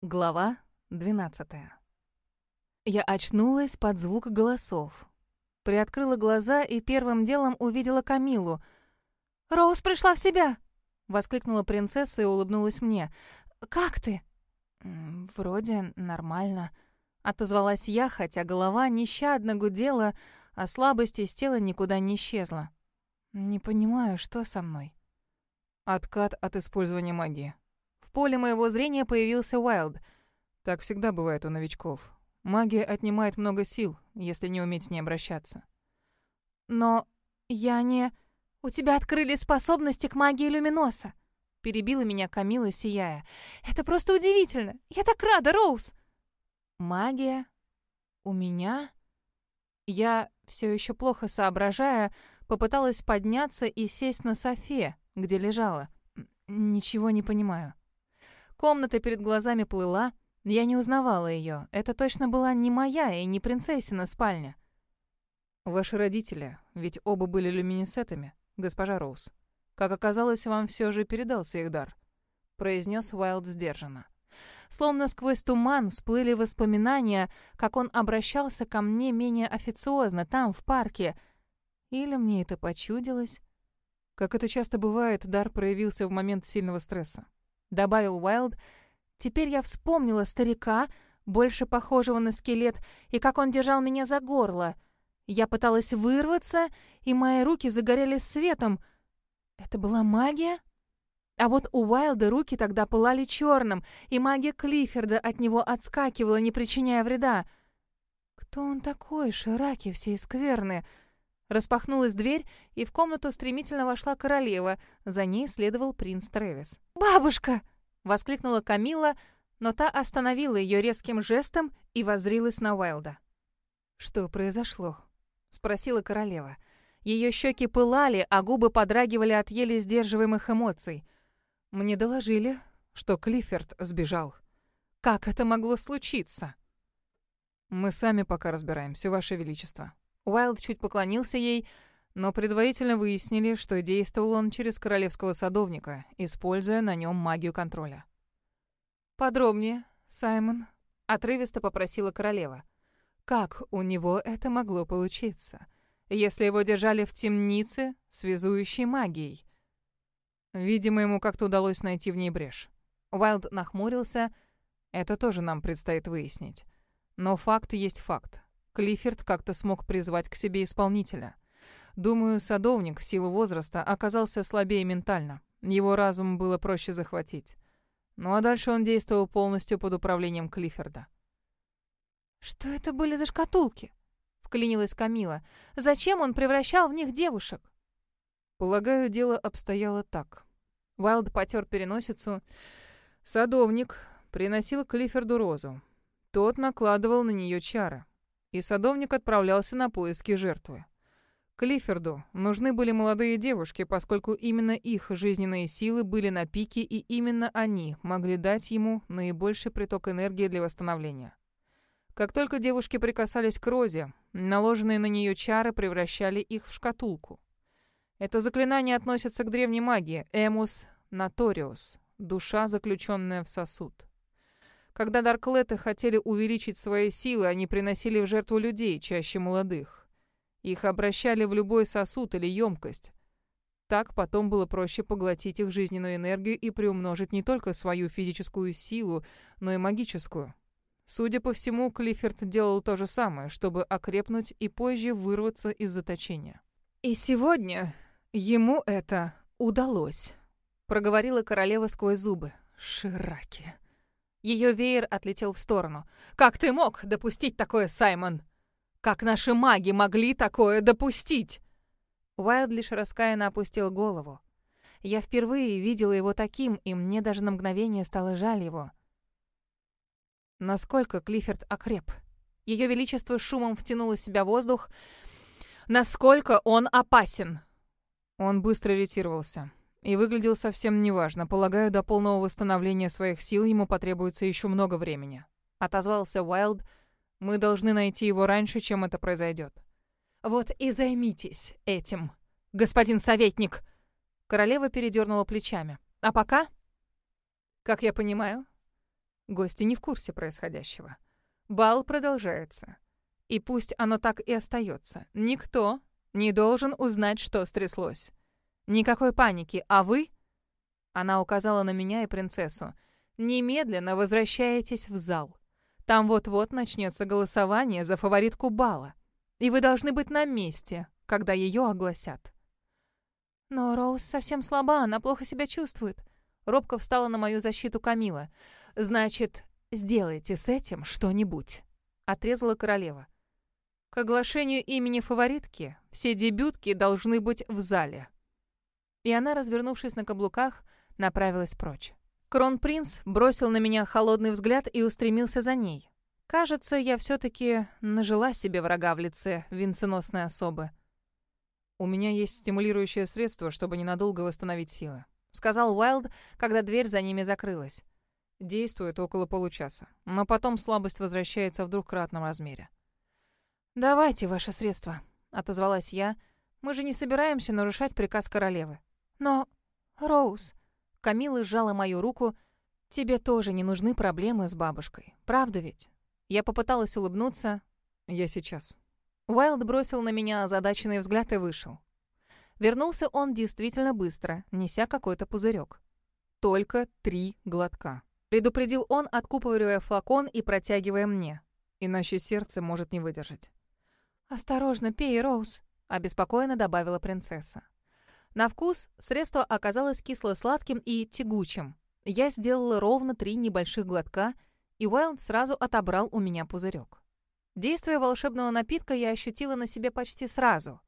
Глава 12. Я очнулась под звук голосов. Приоткрыла глаза и первым делом увидела Камилу. «Роуз пришла в себя!» — воскликнула принцесса и улыбнулась мне. «Как ты?» «Вроде нормально», — отозвалась я, хотя голова нещадно гудела, а слабость из тела никуда не исчезла. «Не понимаю, что со мной?» Откат от использования магии. Поле моего зрения появился Уайлд. Так всегда бывает у новичков. Магия отнимает много сил, если не уметь с ней обращаться. Но я не... У тебя открылись способности к магии Люминоса. Перебила меня Камила, сияя. Это просто удивительно. Я так рада, Роуз. Магия? У меня? Я, все еще плохо соображая, попыталась подняться и сесть на софе, где лежала. Ничего не понимаю. Комната перед глазами плыла. Я не узнавала ее. Это точно была не моя и не принцессина спальня. Ваши родители, ведь оба были люминесцентами, госпожа Роуз. Как оказалось, вам все же передался их дар, произнес Уайлд сдержанно. Словно сквозь туман всплыли воспоминания, как он обращался ко мне менее официозно там, в парке. Или мне это почудилось? Как это часто бывает, дар проявился в момент сильного стресса. — добавил Уайлд. «Теперь я вспомнила старика, больше похожего на скелет, и как он держал меня за горло. Я пыталась вырваться, и мои руки загорелись светом. Это была магия?» А вот у Уайлда руки тогда пылали черным, и магия Клиффорда от него отскакивала, не причиняя вреда. «Кто он такой, Шираки, все скверны?» Распахнулась дверь, и в комнату стремительно вошла королева. За ней следовал принц Трэвис. «Бабушка!» — воскликнула Камила, но та остановила ее резким жестом и воззрилась на Уайлда. «Что произошло?» — спросила королева. Ее щеки пылали, а губы подрагивали от еле сдерживаемых эмоций. Мне доложили, что Клиффорд сбежал. Как это могло случиться? Мы сами пока разбираемся, Ваше Величество. Уайлд чуть поклонился ей, но предварительно выяснили, что действовал он через королевского садовника, используя на нем магию контроля. «Подробнее, Саймон», — отрывисто попросила королева. «Как у него это могло получиться, если его держали в темнице, связующей магией?» Видимо, ему как-то удалось найти в ней брешь. Уайлд нахмурился. Это тоже нам предстоит выяснить. Но факт есть факт. Клиффорд как-то смог призвать к себе исполнителя. Думаю, садовник в силу возраста оказался слабее ментально. Его разум было проще захватить. Ну а дальше он действовал полностью под управлением Клиффорда. «Что это были за шкатулки?» — вклинилась Камила. «Зачем он превращал в них девушек?» Полагаю, дело обстояло так. Вайлд потер переносицу. Садовник приносил Клиффорду розу. Тот накладывал на нее чары и садовник отправлялся на поиски жертвы. Клиффорду нужны были молодые девушки, поскольку именно их жизненные силы были на пике, и именно они могли дать ему наибольший приток энергии для восстановления. Как только девушки прикасались к розе, наложенные на нее чары превращали их в шкатулку. Это заклинание относится к древней магии «Эмус Наториус» — душа, заключенная в сосуд. Когда Дарклеты хотели увеличить свои силы, они приносили в жертву людей, чаще молодых. Их обращали в любой сосуд или емкость. Так потом было проще поглотить их жизненную энергию и приумножить не только свою физическую силу, но и магическую. Судя по всему, Клиффорд делал то же самое, чтобы окрепнуть и позже вырваться из заточения. «И сегодня ему это удалось», — проговорила королева сквозь зубы. «Шираки». Ее веер отлетел в сторону. «Как ты мог допустить такое, Саймон? Как наши маги могли такое допустить?» Уайлд лишь раскаянно опустил голову. Я впервые видела его таким, и мне даже на мгновение стало жаль его. Насколько Клиффорд окреп? Ее Величество шумом втянуло в себя воздух. Насколько он опасен? Он быстро ретировался. И выглядел совсем неважно. Полагаю, до полного восстановления своих сил ему потребуется еще много времени. Отозвался Уайлд. Мы должны найти его раньше, чем это произойдет. Вот и займитесь этим, господин советник. Королева передернула плечами. А пока, как я понимаю, Гости не в курсе происходящего. Бал продолжается. И пусть оно так и остается. Никто не должен узнать, что стряслось. Никакой паники, а вы...» Она указала на меня и принцессу. «Немедленно возвращаетесь в зал. Там вот-вот начнется голосование за фаворитку бала. И вы должны быть на месте, когда ее огласят». «Но Роуз совсем слаба, она плохо себя чувствует». Робко встала на мою защиту Камила. «Значит, сделайте с этим что-нибудь», — отрезала королева. К оглашению имени фаворитки все дебютки должны быть в зале. И она, развернувшись на каблуках, направилась прочь. Кронпринц бросил на меня холодный взгляд и устремился за ней. Кажется, я все-таки нажила себе врага в лице венценосной особы. «У меня есть стимулирующее средство, чтобы ненадолго восстановить силы», — сказал Уайлд, когда дверь за ними закрылась. Действует около получаса, но потом слабость возвращается в двукратном размере. «Давайте ваше средство», — отозвалась я. «Мы же не собираемся нарушать приказ королевы». «Но, Роуз...» Камила сжала мою руку. «Тебе тоже не нужны проблемы с бабушкой. Правда ведь?» Я попыталась улыбнуться. «Я сейчас». Уайлд бросил на меня озадаченный взгляд и вышел. Вернулся он действительно быстро, неся какой-то пузырек. «Только три глотка», — предупредил он, откупоривая флакон и протягивая мне. «Иначе сердце может не выдержать». «Осторожно, пей, Роуз», — обеспокоенно добавила принцесса. На вкус средство оказалось кисло-сладким и тягучим. Я сделала ровно три небольших глотка, и Уайлд сразу отобрал у меня пузырек. Действие волшебного напитка я ощутила на себе почти сразу.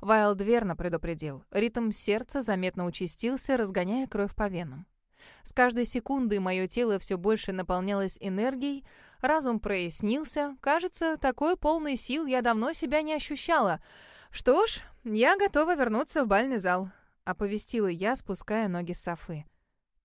Уайлд верно предупредил. Ритм сердца заметно участился, разгоняя кровь по венам. С каждой секундой мое тело все больше наполнялось энергией, Разум прояснился. Кажется, такой полный сил я давно себя не ощущала. Что ж, я готова вернуться в бальный зал, оповестила я, спуская ноги с софы.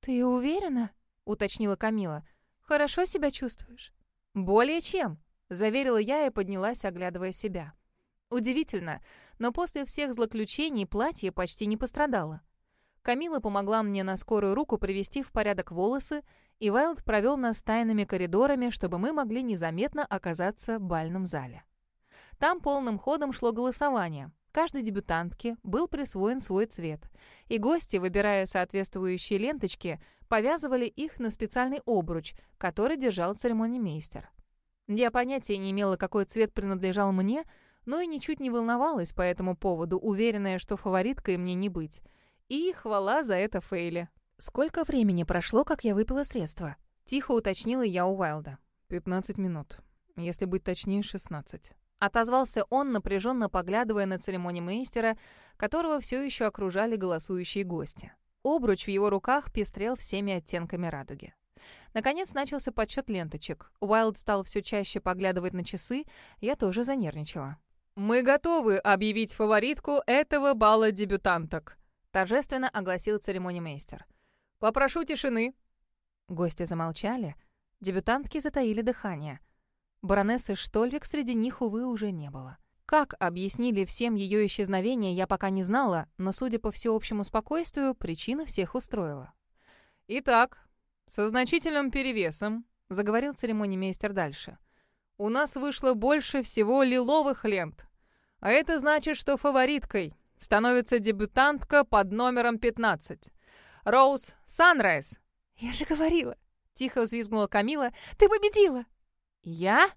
Ты уверена? уточнила Камила. Хорошо себя чувствуешь? Более чем, заверила я и поднялась, оглядывая себя. Удивительно, но после всех злоключений платье почти не пострадало. Камила помогла мне на скорую руку привести в порядок волосы, и Вайлд провел нас тайными коридорами, чтобы мы могли незаметно оказаться в бальном зале. Там полным ходом шло голосование. Каждой дебютантке был присвоен свой цвет, и гости, выбирая соответствующие ленточки, повязывали их на специальный обруч, который держал церемонимейстер. Я понятия не имела, какой цвет принадлежал мне, но и ничуть не волновалась по этому поводу, уверенная, что фавориткой мне не быть — и хвала за это Фейли. «Сколько времени прошло, как я выпила средства?» Тихо уточнила я у Уайлда. «15 минут. Если быть точнее, 16». Отозвался он, напряженно поглядывая на церемонимейстера, которого все еще окружали голосующие гости. Обруч в его руках пестрел всеми оттенками радуги. Наконец начался подсчет ленточек. Уайлд стал все чаще поглядывать на часы, я тоже занервничала. «Мы готовы объявить фаворитку этого бала дебютанток», торжественно огласил церемонимейстер. «Попрошу тишины». Гости замолчали, дебютантки затаили дыхание. Баронессы Штольвик среди них, увы, уже не было. Как объяснили всем ее исчезновение, я пока не знала, но, судя по всеобщему спокойствию, причина всех устроила. «Итак, со значительным перевесом», — заговорил церемонимейстер дальше, «у нас вышло больше всего лиловых лент. А это значит, что фавориткой становится дебютантка под номером 15. Роуз Санрайз. «Я же говорила!» — тихо взвизгнула Камила. «Ты победила!» «Я?»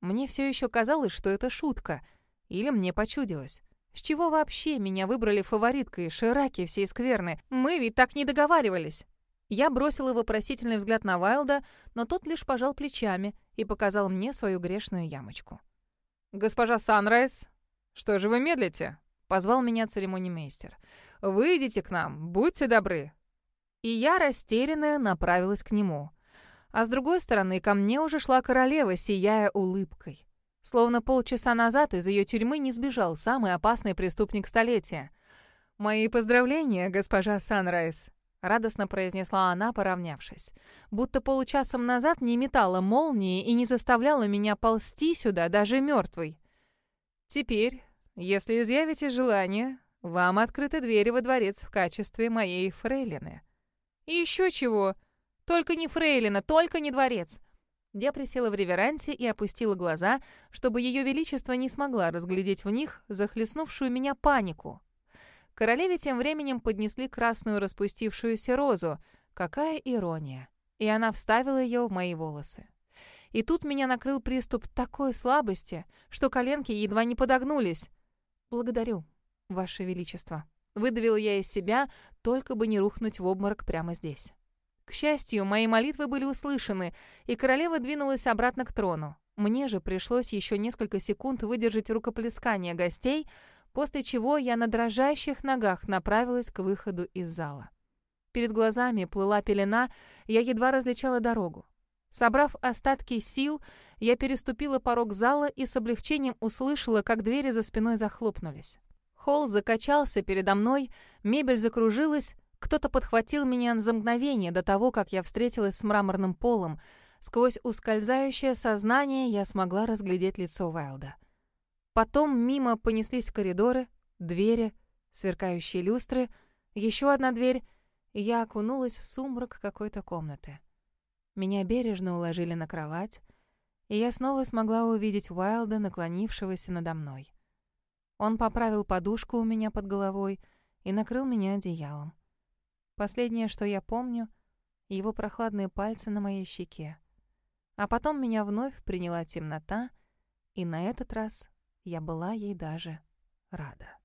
Мне все еще казалось, что это шутка. Или мне почудилось. С чего вообще меня выбрали фавориткой, Шираки всей скверны? Мы ведь так не договаривались. Я бросила вопросительный взгляд на Вайлда, но тот лишь пожал плечами и показал мне свою грешную ямочку. «Госпожа Санрайз, что же вы медлите? Позвал меня церемонимейстер. «Выйдите к нам, будьте добры». И я, растерянная, направилась к нему. А с другой стороны, ко мне уже шла королева, сияя улыбкой. Словно полчаса назад из ее тюрьмы не сбежал самый опасный преступник столетия. «Мои поздравления, госпожа Санрайз», — радостно произнесла она, поравнявшись. Будто получасом назад не метала молнии и не заставляла меня ползти сюда, даже мертвый. «Теперь если изъявите желание, вам открыты двери во дворец в качестве моей фрейлины. И еще чего? Только не фрейлина, только не дворец!» Я присела в реверансе и опустила глаза, чтобы ее величество не смогла разглядеть в них захлестнувшую меня панику. Королеве тем временем поднесли красную распустившуюся розу. Какая ирония! И она вставила ее в мои волосы. И тут меня накрыл приступ такой слабости, что коленки едва не подогнулись. «Благодарю, Ваше Величество». Выдавила я из себя, только бы не рухнуть в обморок прямо здесь. К счастью, мои молитвы были услышаны, и королева двинулась обратно к трону. Мне же пришлось еще несколько секунд выдержать рукоплескание гостей, после чего я на дрожащих ногах направилась к выходу из зала. Перед глазами плыла пелена, я едва различала дорогу. Собрав остатки сил, я переступила порог зала и с облегчением услышала, как двери за спиной захлопнулись. Холл закачался передо мной, мебель закружилась, кто-то подхватил меня за мгновение до того, как я встретилась с мраморным полом. Сквозь ускользающее сознание я смогла разглядеть лицо Вайлда. Потом мимо понеслись коридоры, двери, сверкающие люстры, еще одна дверь, и я окунулась в сумрак какой-то комнаты. Меня бережно уложили на кровать, и я снова смогла увидеть Уайлда, наклонившегося надо мной. Он поправил подушку у меня под головой и накрыл меня одеялом. Последнее, что я помню, его прохладные пальцы на моей щеке. А потом меня вновь приняла темнота, и на этот раз я была ей даже рада.